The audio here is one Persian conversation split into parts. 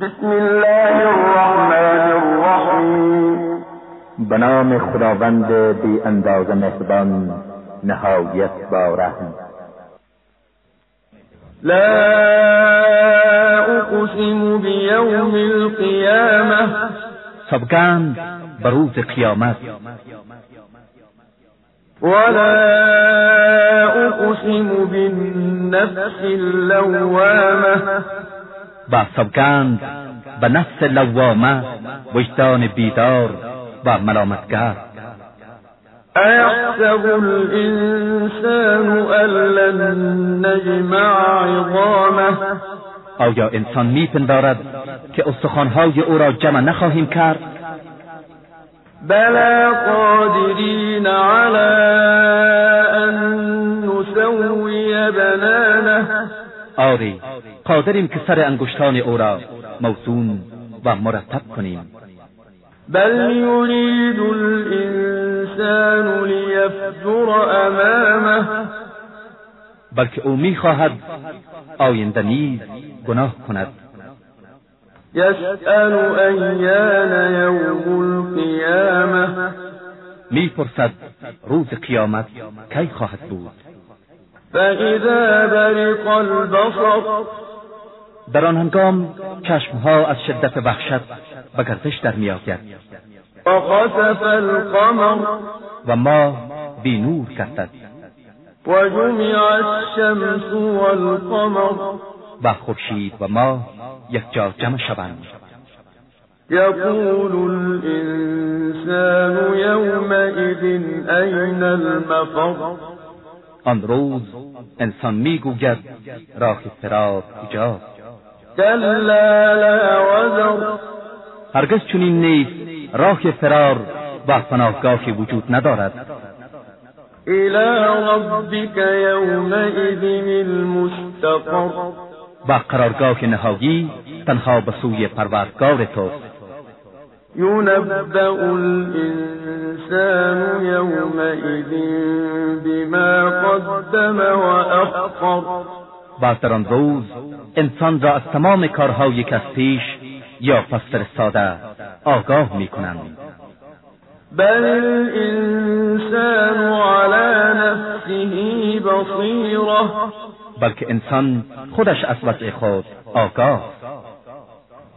بسم الله الرحمن الرحیم به نام خداوند بی اندازه مهربان نهایت با رحم. لا اقسم بیوم القیامة. سوگند به روز قیامت. ولا اقسم بالنفس اللوامة. و سوگند به نفس لوامه وجدان بیدار و ملامتگر ایحسب الانسان ان لن نجمع عظامه؟ آیا انسان میپندارد که استخوانهای او را جمع نخواهیم کرد؟ بلا قادرین على ان نسوی بنانه. آری قادریم که سر انگشتان او را موزون و مرتب کنیم. بل يريد الانسان لیفجر امامه. بلکه او می‌خواهد آینده نیز گناه کند. یسأل ایان یوم القیامه. می‌پرسد روز قیامت کی خواهد بود؟ فاذا برق البصر در آن هنگام چشمها از شدت وحشت به گردش در میآید وخسف القمر و ما بی نور گردد وجمع الشمس والقمر و خورشید و ما یکجا جمع شوند. يقول الإنسان يومئذ أين المفر آن روز انسان می‌گوید راه فرار کجاست كلا لا وزر. هرگز چنین نیست راه فرار و پناهگاهی وجود ندارد. إلى ربك المستقر. و قرارگاه نهایی تنها به سوی پروردگار توست. ينبأ الإنسان يومئذ بما قدم در آن روز انسان را از تمام کارهایی که از پیش یا پس فرستاده آگاه می کنند بل الإنسان على نفسه بصيرة. بلکه انسان خودش از وضع خود آگاه.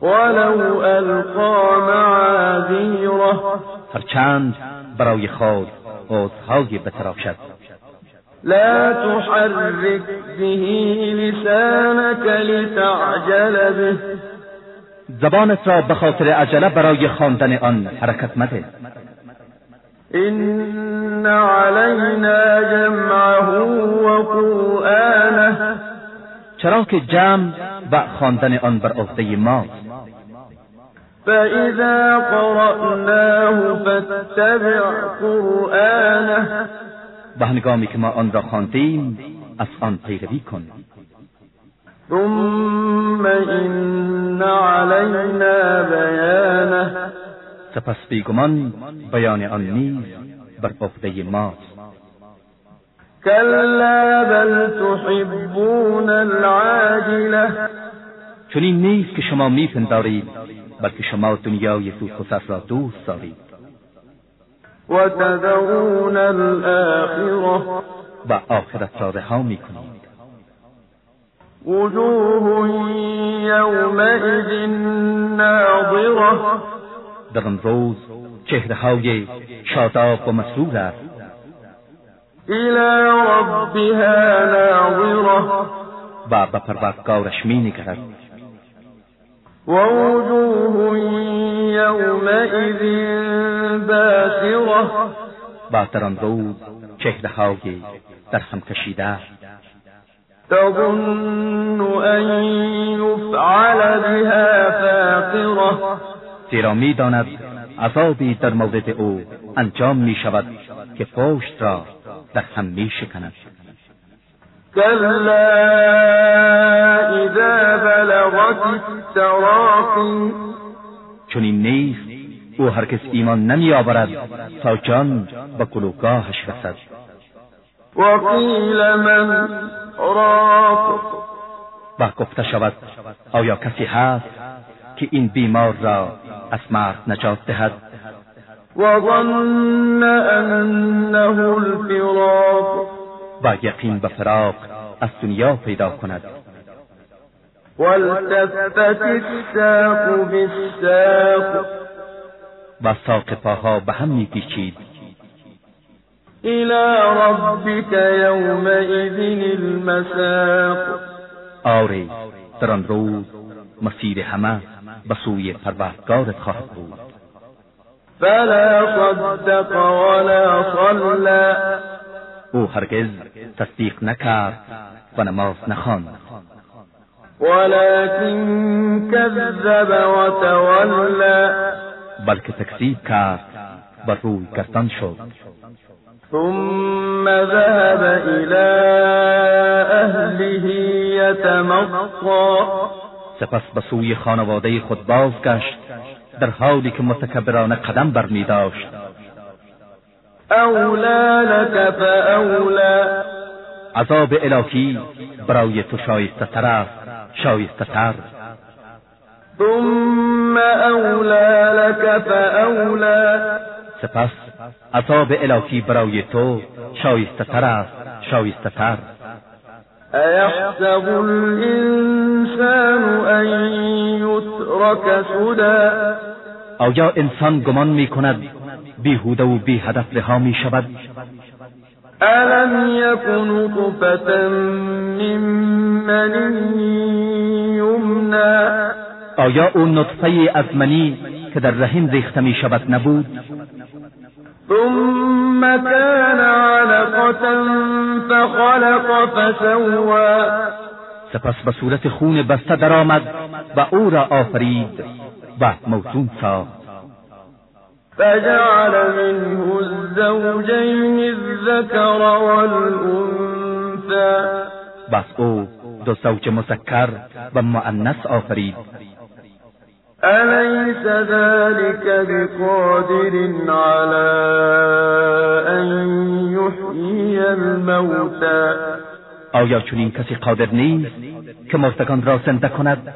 ولو ألقى معاذيره. هرچند برای خود عذرهایی بتراشد. لا تحرك به لسانك لتعجل به. زبانت را به خاطر عجله برای خواندن آن حرکت مده. إن علينا جمعه وقرآنه. چرا که جمع و خواندن آن بر عهده ماست فإذا قرأناه فاتبع قرآنه. و هنگامی که ما آن را خواندیم از آن پیروی کن. ثم إن علينا بيانه. سپس بیگمان بیان آن نیز بر عهده ماست كلا بل تحبون العاجلة. چنین نیست که شما میپندارید. بلکه شما دنیای خسر را دوست دارید. وتذرون الآخرة. و آخرت را رها می‌کنید. وجوه يومئذ ناظرة. در آن روز چهرههای شاداب و مسرور است. إلى ربها ناظرة. و به پروردگارش مینگرد. ووجوه يومئذ باسرة. و در آن روز چهرههای در هم کشیده. تظن أن يفعل بها فاقرة. زیرا می‌داند عذابی در مورد او انجام می شود که پشت را در هم می شکند التراقي چنین نیست او هرگز ایمان نمی آورد تا جان به کلوگاهش رسد. وقيل من راق و گفته شود آیا کسی هست که این بیمار را از مرگ نجات دهد؟ وظن أنه الفراق و یقین به فراق از دنیا پیدا کند. والتفت الساق بالساق. و ساق پاها به هم میپیچید. إلى ربك يومئذ المساق. آری در آن روز مسیر همه به سوی پروردگارت خواهد بود. فلا صدق ولا صلى او هرگز تصدیق نکرد و نماز نخواند. ولكن كذب وتولى. بلکه تکذیب کرد و روی گردان شد. ثم ذهب إلى أهله يتمطى. سپس به سوی خانواده خود بازگشت در حالی که متکبرانه قدم بر می داشت أولى لك فأولى. عذاب الهی برای تو شایسته تر است. شایسته تر ثم أولى لك فأولى سپس عذاب الهی برای تو شایسته تر است شایسته تر أيحسب الإنسان أن يترك سدى آیا انسان گمان می کند بیهوده و بی هدف رها می شود ألم يكن نطفة من مني يمنى؟ آیا او نطفه از منی که در رحم ریخته می شود نبود؟ ثم كان علقة فخلق فسوى. سپس به صورت خون بسته درآمد و او را آفرید و موزون ساخت. فجعل منه الزوجين الذكر والأنثى. بس او دو زوج مذکر و مؤنث آفرید. أليس ذلك بقادر على أن يحيي الموتى؟ آیا چنین کسی قادر نیست که مردگان را زنده کند؟